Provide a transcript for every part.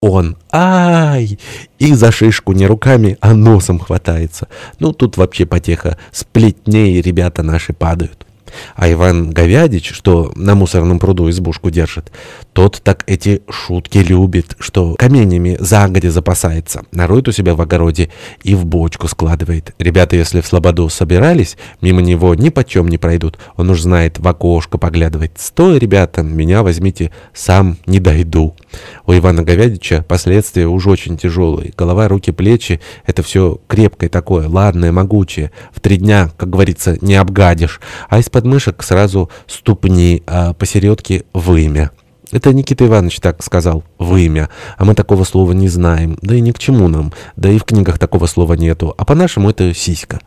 он «Ай!» и за шишку не руками, а носом хватается. Ну, тут вообще потеха. Сплетнее ребята наши падают. А Иван Говядич, что на мусорном пруду избушку держит, тот так эти шутки любит, что каменями загодя запасается, нароет у себя в огороде и в бочку складывает. Ребята, если в слободу собирались, мимо него ни почем не пройдут. Он уж знает, в окошко поглядывает. «Стой, ребята, меня возьмите, сам не дойду». У Ивана Говядича последствия уж очень тяжелые. Голова, руки, плечи — это все крепкое такое, ладное, могучее. В три дня, как говорится, не обгадишь. А из-под мышек сразу ступни, а посередке — вымя. Это Никита Иванович так сказал, вымя, а мы такого слова не знаем, да и ни к чему нам, да и в книгах такого слова нету, а по-нашему это сиська.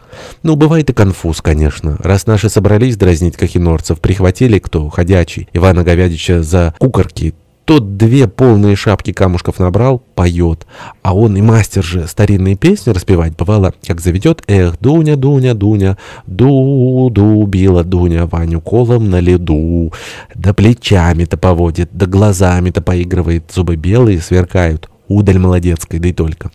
Ну, бывает и конфуз, конечно. Раз наши собрались дразнить кахинорцев, прихватили кто, ходячий, Ивана Говядича за кукорки, тот две полные шапки камушков набрал, поет. А он и мастер же старинные песни распевать бывало, как заведет «Эх, Дуня, Дуня, Дуня, ду-ду, била Дуня Ваню колом на леду». Да плечами-то поводит, да глазами-то поигрывает, зубы белые сверкают. Удаль молодецкой, да и только.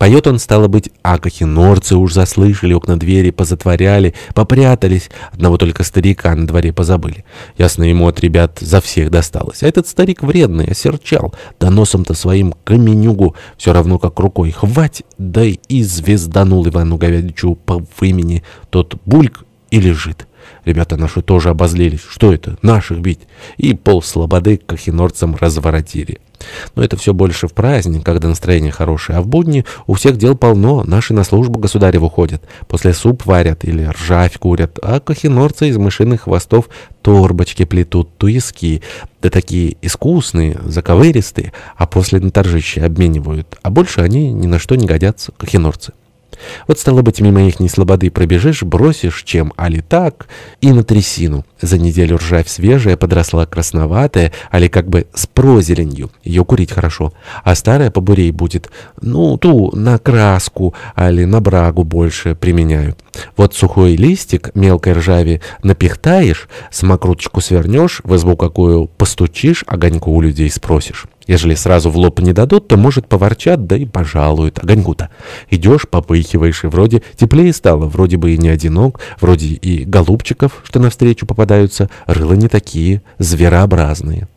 Поет он, стало быть, а кахинорцы уж заслышали, окна двери позатворяли, попрятались, одного только старика на дворе позабыли. Ясно ему от ребят за всех досталось. А этот старик вредный, осерчал, да носом-то своим каменюгу все равно как рукой хвать, да и звезданул Ивану Говядичу по имени. Тот бульк и лежит. Ребята наши тоже обозлились. Что это? Наших бить. И пол слободы кахинорцам разворотили. Но это все больше в праздник, когда настроение хорошее, а в будни у всех дел полно, наши на службу государеву ходят, после суп варят или ржавь курят, а кахинорцы из мышиных хвостов торбочки плетут, туиски, да такие искусные, заковыристые, а после на торжище обменивают, а больше они ни на что не годятся, кахинорцы. Вот, стало быть, мимо их слободы пробежишь, бросишь чем, али так, и на трясину. За неделю ржавь свежая, подросла красноватая, али как бы с прозеленью. Ее курить хорошо. А старая побурей будет, ну, ту на краску, али на брагу больше применяют. Вот сухой листик мелкой ржави напихтаешь, самокруточку свернешь, в избу какую постучишь, огоньку у людей спросишь. Ежели сразу в лоб не дадут, то, может, поворчат, да и пожалуют. Огоньку-то. Идешь, попыхиваешь, и вроде теплее стало, вроде бы и не одинок, вроде и голубчиков, что навстречу попадаются, рыла не такие, зверообразные.